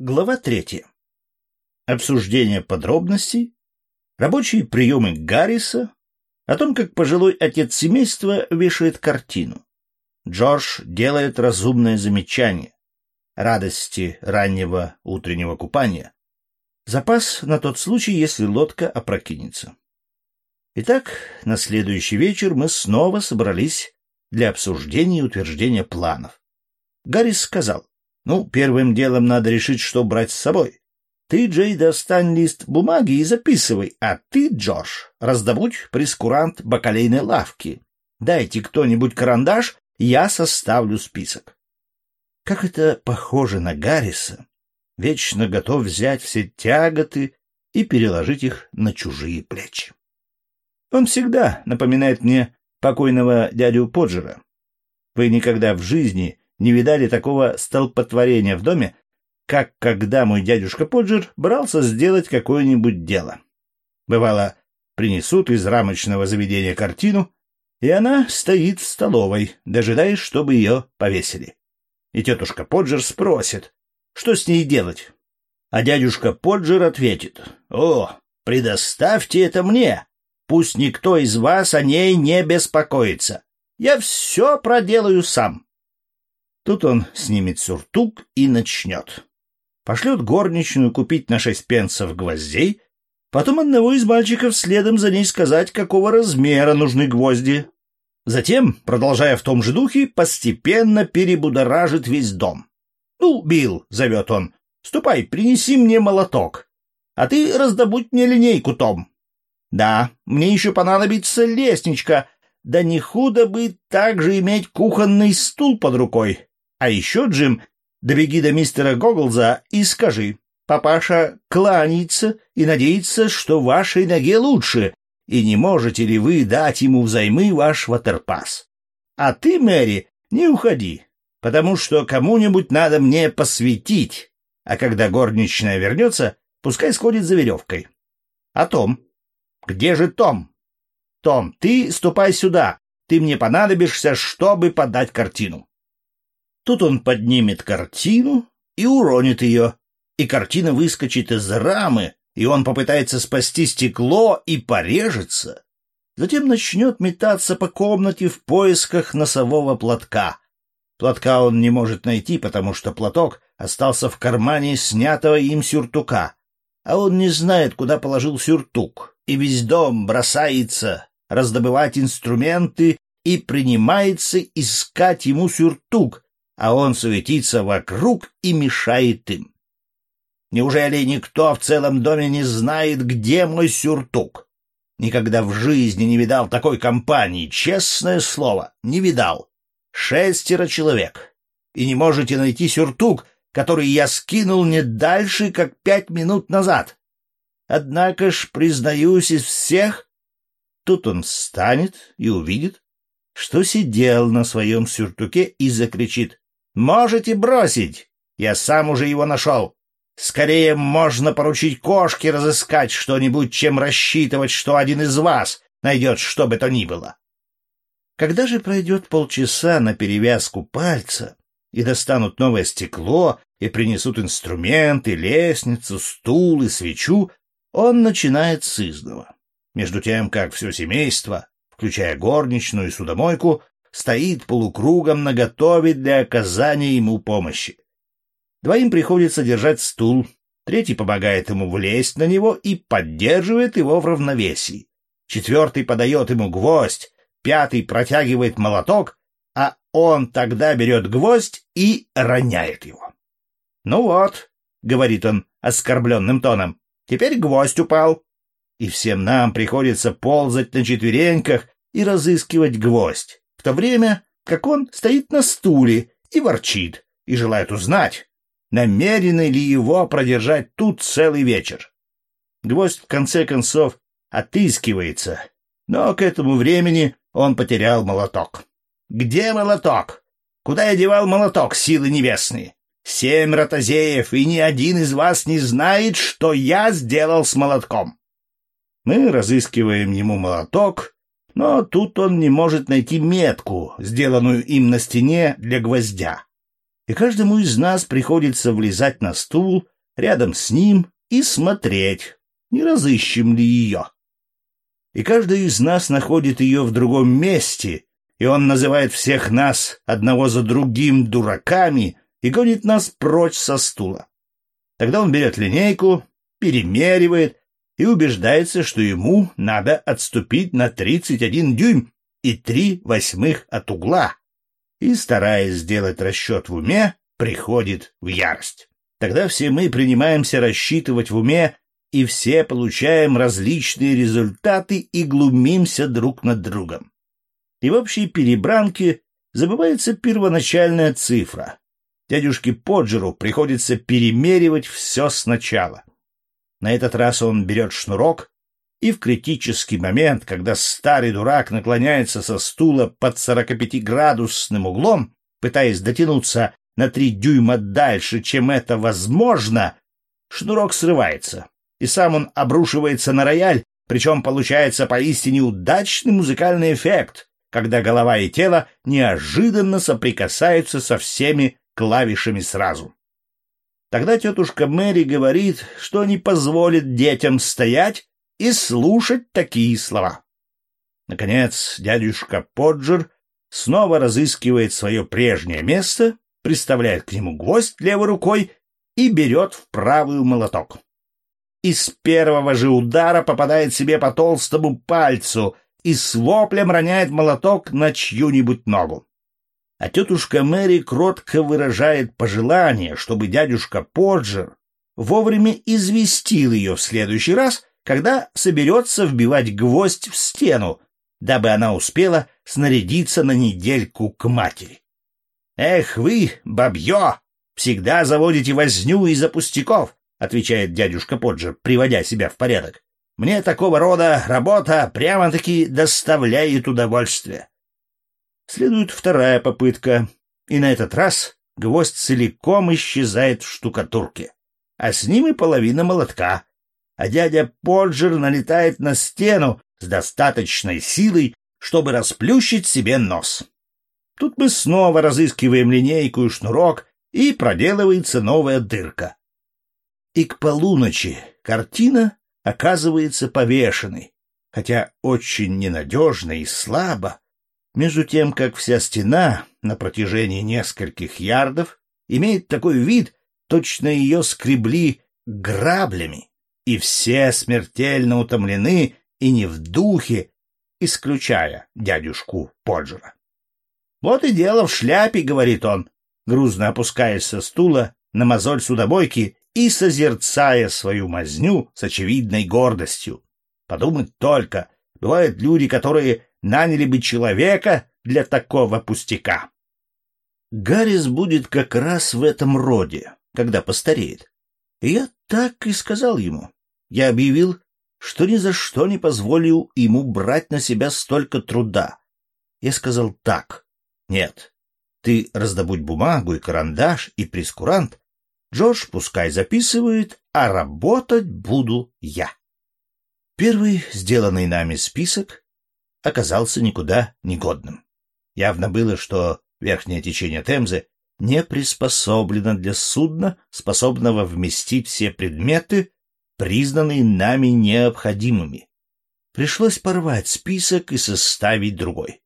Глава третья. Обсуждение подробностей, рабочие приемы Гарриса, о том, как пожилой отец семейства вешает картину. Джордж делает разумное замечание. Радости раннего утреннего купания. Запас на тот случай, если лодка опрокинется. Итак, на следующий вечер мы снова собрались для обсуждения и утверждения планов. Гаррис сказал, ну, первым делом надо решить, что брать с собой. Ты, Джей, достань лист бумаги и записывай, а ты, Джош, раздобудь прескурант бакалейной лавки. Дайте кто-нибудь карандаш, я составлю список. Как это похоже на Гарриса, вечно готов взять все тяготы и переложить их на чужие плечи. Он всегда напоминает мне покойного дядю Поджера. Вы никогда в жизни не видали такого столпотворения в доме, как когда мой дядюшка Поджер брался сделать какое-нибудь дело. Бывало, принесут из рамочного заведения картину, и она стоит в столовой, дожидаясь, чтобы ее повесили. И тетушка Поджер спросит, что с ней делать. А дядюшка Поджер ответит, «О, предоставьте это мне, пусть никто из вас о ней не беспокоится. Я все проделаю сам». Тут он снимет сюртук и начнет. Пошлет горничную купить на шесть пенсов гвоздей, потом одного из мальчиков следом за ней сказать, какого размера нужны гвозди. Затем, продолжая в том же духе, постепенно перебудоражит весь дом. «Ну, Билл», — зовет он, — «ступай, принеси мне молоток, а ты раздобудь мне линейку, Том». «Да, мне еще понадобится лестничка, да не худо бы также иметь кухонный стул под рукой. А еще, Джим, добеги до мистера Гоглза и скажи, папаша кланяется и надеется, что вашей ноге лучше, и не можете ли вы дать ему взаймы ваш ватерпас. А ты, Мэри, не уходи, потому что кому-нибудь надо мне посветить, а когда горничная вернется, пускай сходит за веревкой. А Том? Где же Том? Том, ты ступай сюда, ты мне понадобишься, чтобы подать картину. Тут он поднимет картину и уронит ее, и картина выскочит из рамы, и он попытается спасти стекло и порежется. Затем начнет метаться по комнате в поисках носового платка. Платка он не может найти, потому что платок остался в кармане снятого им сюртука. А он не знает, куда положил сюртук, и весь дом бросается раздобывать инструменты и принимается искать ему сюртук, а он суетится вокруг и мешает им. Неужели никто в целом доме не знает, где мой сюртук? Никогда в жизни не видал такой компании, честное слово, не видал. Шестеро человек. И не можете найти сюртук, который я скинул не дальше, как пять минут назад. Однако ж, признаюсь, из всех... Тут он встанет и увидит, что сидел на своем сюртуке и закричит. Можете бросить. Я сам уже его нашел. Скорее можно поручить кошке разыскать что-нибудь, чем рассчитывать, что один из вас найдет что бы то ни было. Когда же пройдет полчаса на перевязку пальца, и достанут новое стекло, и принесут инструменты, лестницу, стул и свечу, он начинает с изного. Между тем, как все семейство, включая горничную и судомойку, стоит полукругом наготове для оказания ему помощи. Двоим приходится держать стул, третий помогает ему влезть на него и поддерживает его в равновесии. Четвертый подает ему гвоздь, пятый протягивает молоток, а он тогда берет гвоздь и роняет его. «Ну вот», — говорит он оскорбленным тоном, — «теперь гвоздь упал». И всем нам приходится ползать на четвереньках и разыскивать гвоздь в то время как он стоит на стуле и ворчит, и желает узнать, намерены ли его продержать тут целый вечер. Гвоздь, в конце концов, отыскивается, но к этому времени он потерял молоток. Где молоток? Куда я девал молоток, силы небесные? Семь ротозеев, и ни один из вас не знает, что я сделал с молотком. Мы разыскиваем ему молоток, но тут он не может найти метку, сделанную им на стене для гвоздя. и каждому из нас приходится влезать на стул рядом с ним и смотреть, не разыщем ли ее. И каждый из нас находит ее в другом месте, и он называет всех нас одного за другим дураками и гонит нас прочь со стула. Тогда он берет линейку, перемеривает и убеждается, что ему надо отступить на 31 дюйм и 3 восьмых от угла, и, стараясь сделать расчет в уме, приходит в ярость. Тогда все мы принимаемся рассчитывать в уме, и все получаем различные результаты и глумимся друг над другом. И в общей перебранке забывается первоначальная цифра. Дядюшке Поджеру приходится перемеривать все сначала. На этот раз он берет шнурок, и в критический момент, когда старый дурак наклоняется со стула под 45-градусным углом, пытаясь дотянуться на три дюйма дальше, чем это возможно, шнурок срывается, и сам он обрушивается на рояль, причем получается поистине удачный музыкальный эффект, когда голова и тело неожиданно соприкасаются со всеми клавишами сразу. Тогда тетушка Мэри говорит, что не позволит детям стоять и слушать такие слова. Наконец, дядюшка Поджер снова разыскивает свое прежнее место приставляет к нему гвоздь левой рукой и берет в правую молоток. Из первого же удара попадает себе по толстому пальцу и с воплем роняет молоток на чью-нибудь ногу. А тетушка Мэри кротко выражает пожелание, чтобы дядюшка Поджер вовремя известил ее в следующий раз, когда соберется вбивать гвоздь в стену, дабы она успела снарядиться на недельку к матери. «Эх вы, бабье, всегда заводите возню из-за пустяков», — отвечает дядюшка Поджер, приводя себя в порядок. «Мне такого рода работа прямо-таки доставляет удовольствие». Следует вторая попытка, и на этот раз гвоздь целиком исчезает в штукатурке, а с ним и половина молотка, а дядя Поджер налетает на стену с достаточной силой, чтобы расплющить себе нос. Тут мы снова разыскиваем линейку и шнурок, и проделывается новая дырка. И к полуночи картина оказывается повешенной, хотя очень ненадежно и слабо, между тем как вся стена на протяжении нескольких ярдов имеет такой вид, точно ее скребли граблями, и все смертельно утомлены и не в духе, исключая дядюшку Поджера. Вот и дело в шляпе, говорит он, грузно опускаясь со стула на мозоль судобойки и созерцая свою мазню с очевидной гордостью. Подумать только, бывают люди, которые наняли бы человека для такого пустяка. Гаррис будет как раз в этом роде, когда постареет. Я так и сказал ему. Я объявил, что ни за что не позволю ему брать на себя столько труда. Я сказал так. Нет. Ты раздобудь бумагу и карандаш и прескурант. Джордж пускай записывает, а работать буду я. Первый сделанный нами список оказался никуда негодным. Явно было, что верхнее течение Темзы не приспособлено для судна, способного вместить все предметы, признанные нами необходимыми. Пришлось порвать список и составить другой.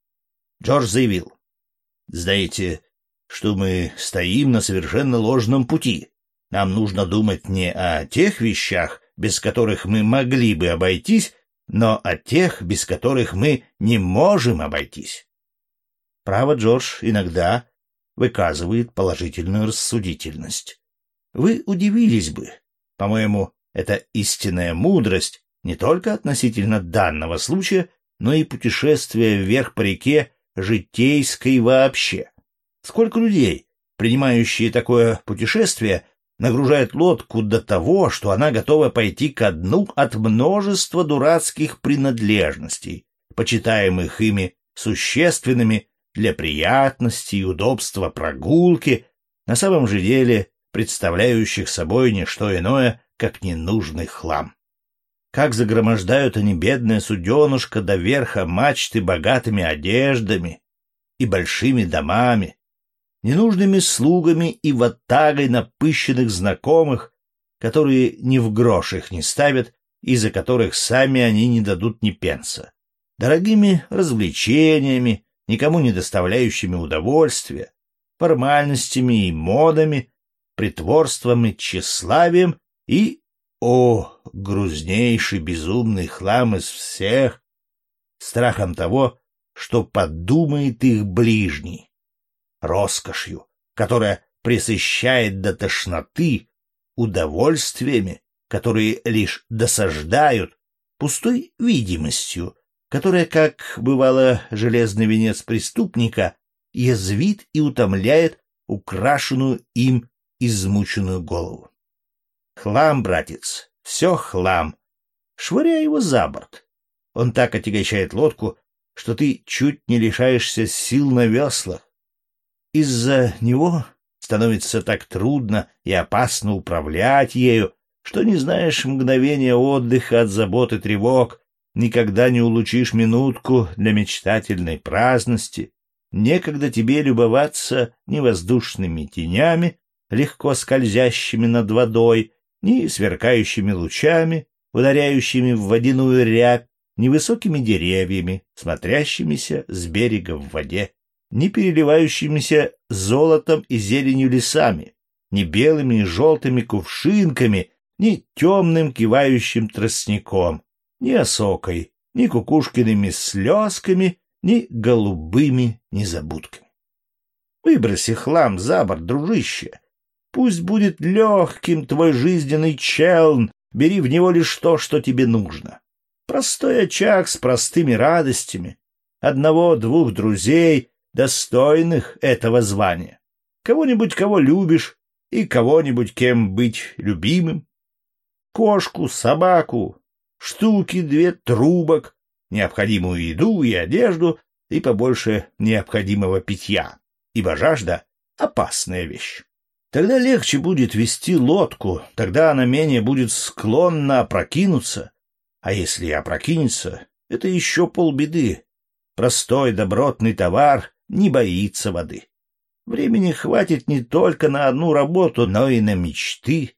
Джордж заявил, знаете, что мы стоим на совершенно ложном пути. Нам нужно думать не о тех вещах, без которых мы могли бы обойтись, но о тех, без которых мы не можем обойтись. Право, Джордж иногда выказывает положительную рассудительность. Вы удивились бы. По-моему, это истинная мудрость не только относительно данного случая, но и путешествия вверх по реке житейской вообще. Сколько людей, принимающие такое путешествие, нагружают лодку до того, что она готова пойти ко дну от множества дурацких принадлежностей, почитаемых ими существенными для приятности и удобства прогулки, на самом же деле представляющих собой не что иное, как ненужный хлам. Как загромождают они бедное суденушка до верха мачты богатыми одеждами и большими домами. Ненужными слугами и ватагой напыщенных знакомых, которые ни в грош их не ставят и за которых сами они не дадут ни пенса, дорогими развлечениями, никому не доставляющими удовольствия, формальностями и модами, притворством и тщеславием и, о, грузнейший безумный хлам из всех, страхом того, что подумает их ближний, роскошью, которая пресыщает до тошноты, удовольствиями, которые лишь досаждают, пустой видимостью, которая, как бывало железный венец преступника, язвит и утомляет украшенную им измученную голову. Хлам, братец, все хлам. Швыряй его за борт. Он так отягощает лодку, что ты чуть не лишаешься сил на веслах. Из-за него становится так трудно и опасно управлять ею, что не знаешь мгновения отдыха от забот и тревог, никогда не улучишь минутку для мечтательной праздности, некогда тебе любоваться ни воздушными тенями, легко скользящими над водой, ни сверкающими лучами, ударяющими в водяную рябь, ни высокими деревьями, смотрящимися с берега в воде, ни переливающимися золотом и зеленью лесами, ни белыми и желтыми кувшинками, ни темным кивающим тростником, ни осокой, ни кукушкиными слезками, ни голубыми незабудками. Выброси хлам за борт, дружище. Пусть будет легким твой жизненный челн, бери в него лишь то, что тебе нужно. Простой очаг с простыми радостями, одного-двух друзей, достойных этого звания. Кого-нибудь, кого любишь, и кого-нибудь, кем быть любимым. Кошку, собаку, штуки две трубок, необходимую еду и одежду и побольше необходимого питья, ибо жажда — опасная вещь. Тогда легче будет вести лодку, тогда она менее будет склонна опрокинуться. А если и опрокинется, это еще полбеды. Простой добротный товар не боится воды. Времени хватит не только на одну работу, но и на мечты,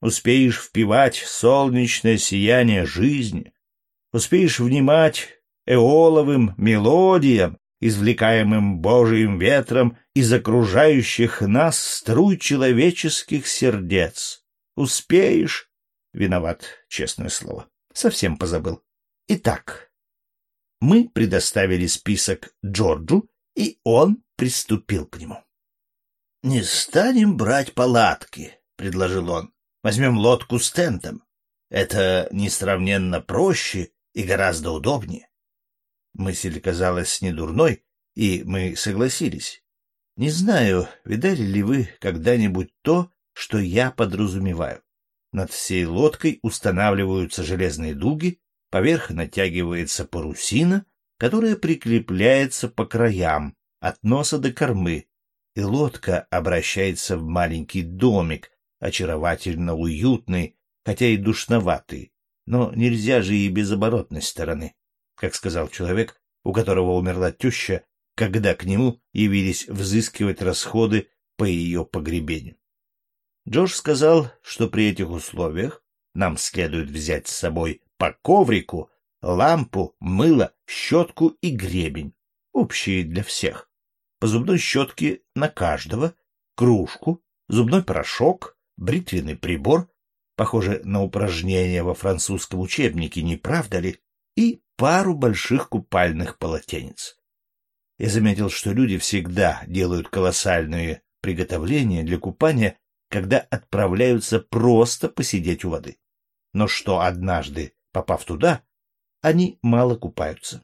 успеешь впивать солнечное сияние жизни, успеешь внимать эоловым мелодиям, извлекаемым Божиим ветром из окружающих нас струй человеческих сердец. Успеешь? Виноват, честное слово. Совсем позабыл. Итак, мы предоставили список Джорджу, и он приступил к нему. — Не станем брать палатки, — предложил он. Возьмем лодку с тентом. Это несравненно проще и гораздо удобнее. Мысль казалась недурной, и мы согласились. Не знаю, видали ли вы когда-нибудь то, что я подразумеваю. Над всей лодкой устанавливаются железные дуги, поверх натягивается парусина, которая прикрепляется по краям, от носа до кормы, и лодка обращается в маленький домик, очаровательно уютный, хотя и душноватый, но нельзя же и без оборотной стороны, как сказал человек, у которого умерла теща, когда к нему явились взыскивать расходы по ее погребению. Джордж сказал, что при этих условиях нам следует взять с собой по коврику, лампу, мыло, щетку и гребень, общие для всех, по зубной щетке на каждого, кружку, зубной порошок, бритвенный прибор, похоже на упражнение во французском учебнике, не правда ли, и пару больших купальных полотенец. Я заметил, что люди всегда делают колоссальные приготовления для купания, когда отправляются просто посидеть у воды. Но что однажды, попав туда, они мало купаются.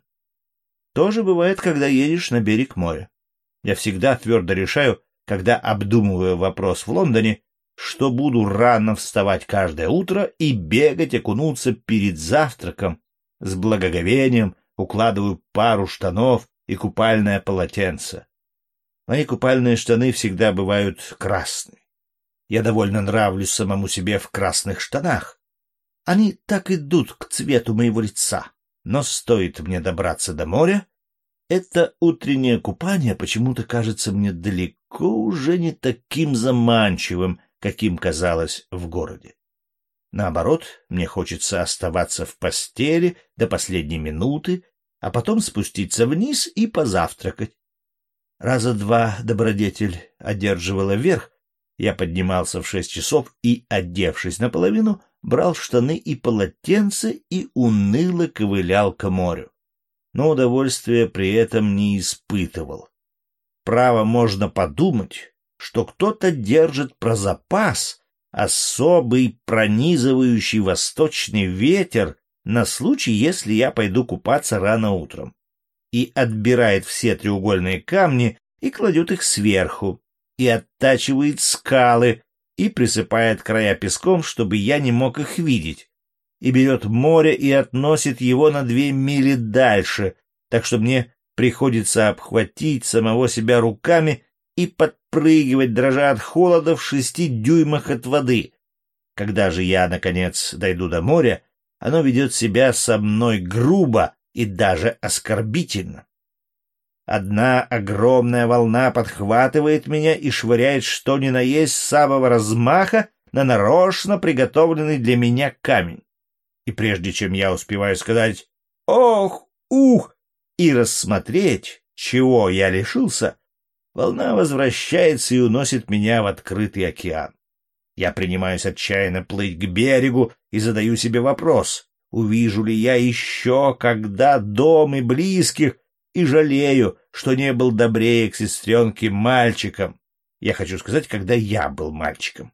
То же бывает, когда едешь на берег моря. Я всегда твердо решаю, когда обдумываю вопрос в Лондоне, что буду рано вставать каждое утро и бегать окунуться перед завтраком. С благоговением укладываю пару штанов и купальное полотенце. Мои купальные штаны всегда бывают красные. Я довольно нравлюсь самому себе в красных штанах. Они так идут к цвету моего лица. Но стоит мне добраться до моря, это утреннее купание почему-то кажется мне далеко уже не таким заманчивым, каким казалось в городе. Наоборот, мне хочется оставаться в постели до последней минуты, а потом спуститься вниз и позавтракать. Раза два добродетель одерживала верх, я поднимался в шесть часов и, одевшись наполовину, брал штаны и полотенце и уныло ковылял к морю. Но удовольствия при этом не испытывал. Право можно подумать, что кто-то держит про запас особый пронизывающий восточный ветер на случай, если я пойду купаться рано утром, и отбирает все треугольные камни и кладет их сверху, и оттачивает скалы, и присыпает края песком, чтобы я не мог их видеть, и берет море и относит его на две мили дальше, так что мне приходится обхватить самого себя руками и подпрыгивать, дрожа от холода в шести дюймах от воды. Когда же я, наконец, дойду до моря, оно ведет себя со мной грубо и даже оскорбительно. Одна огромная волна подхватывает меня и швыряет что ни на есть с самого размаха на нарочно приготовленный для меня камень. И прежде чем я успеваю сказать «Ох, ух!» и рассмотреть, чего я лишился, волна возвращается и уносит меня в открытый океан. Я принимаюсь отчаянно плыть к берегу и задаю себе вопрос, увижу ли я еще когда дом и близких, и жалею, что не был добрее к сестренке мальчиком. Я хочу сказать, когда я был мальчиком.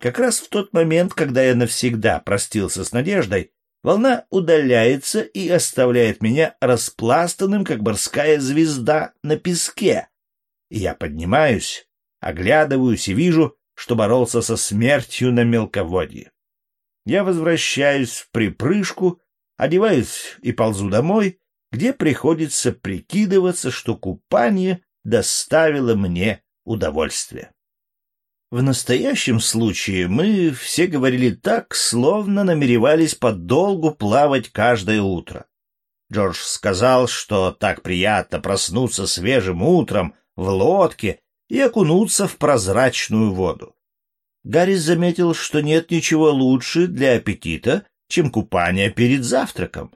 Как раз в тот момент, когда я навсегда простился с надеждой, волна удаляется и оставляет меня распластанным, как морская звезда на песке, я поднимаюсь, оглядываюсь и вижу, что боролся со смертью на мелководье. Я возвращаюсь в припрыжку, одеваюсь и ползу домой, где приходится прикидываться, что купание доставило мне удовольствие. В настоящем случае мы все говорили так, словно намеревались подолгу плавать каждое утро. Джордж сказал, что так приятно проснуться свежим утром, в лодке и окунуться в прозрачную воду. Гаррис заметил, что нет ничего лучше для аппетита, чем купание перед завтраком.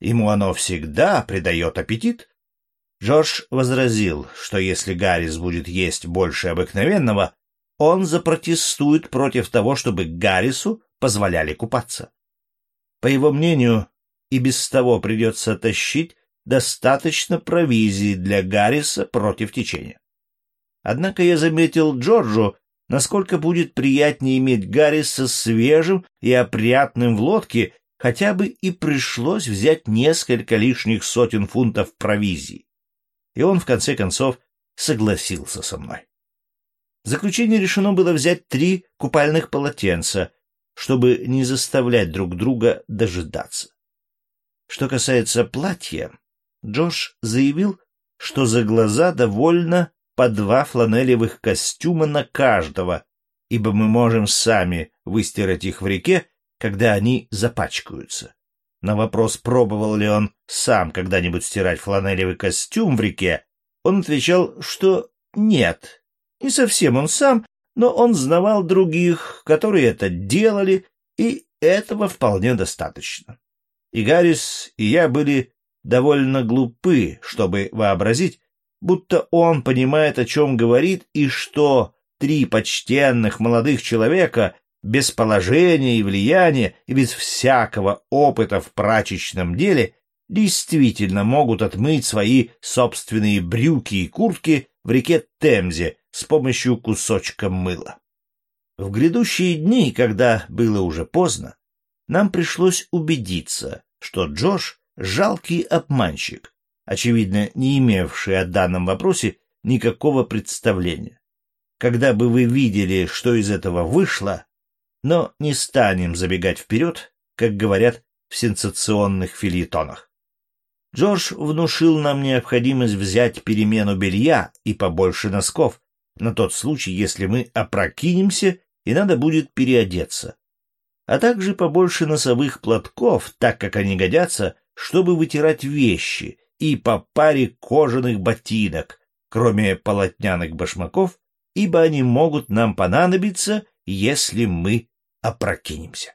Ему оно всегда придает аппетит. Джордж возразил, что если Гаррис будет есть больше обыкновенного, он запротестует против того, чтобы Гаррису позволяли купаться. По его мнению, и без того придется тащить достаточно провизии для Гарриса против течения. Однако я заметил Джорджу, насколько будет приятнее иметь Гарриса свежим и опрятным в лодке, хотя бы и пришлось взять несколько лишних сотен фунтов провизии. И он, в конце концов, согласился со мной. В заключение решено было взять три купальных полотенца, чтобы не заставлять друг друга дожидаться. Что касается платья, Джош заявил, что за глаза довольно по два фланелевых костюма на каждого, ибо мы можем сами выстирать их в реке, когда они запачкаются. На вопрос, пробовал ли он сам когда-нибудь стирать фланелевый костюм в реке, он отвечал, что нет, не совсем он сам, но он знавал других, которые это делали, и этого вполне достаточно. И Гаррис, и я были довольно глупы, чтобы вообразить, будто он понимает, о чем говорит, и что три почтенных молодых человека без положения и влияния и без всякого опыта в прачечном деле действительно могут отмыть свои собственные брюки и куртки в реке Темзе с помощью кусочка мыла. В грядущие дни, когда было уже поздно, нам пришлось убедиться, что Джош жалкий обманщик, очевидно, не имевший о данном вопросе никакого представления. Когда бы вы видели, что из этого вышло, но не станем забегать вперед, как говорят в сенсационных филитонах. Джордж внушил нам необходимость взять перемену белья и побольше носков, на тот случай, если мы опрокинемся и надо будет переодеться, а также побольше носовых платков, так как они годятся, чтобы вытирать вещи, и по паре кожаных ботинок, кроме полотняных башмаков, ибо они могут нам понадобиться, если мы опрокинемся.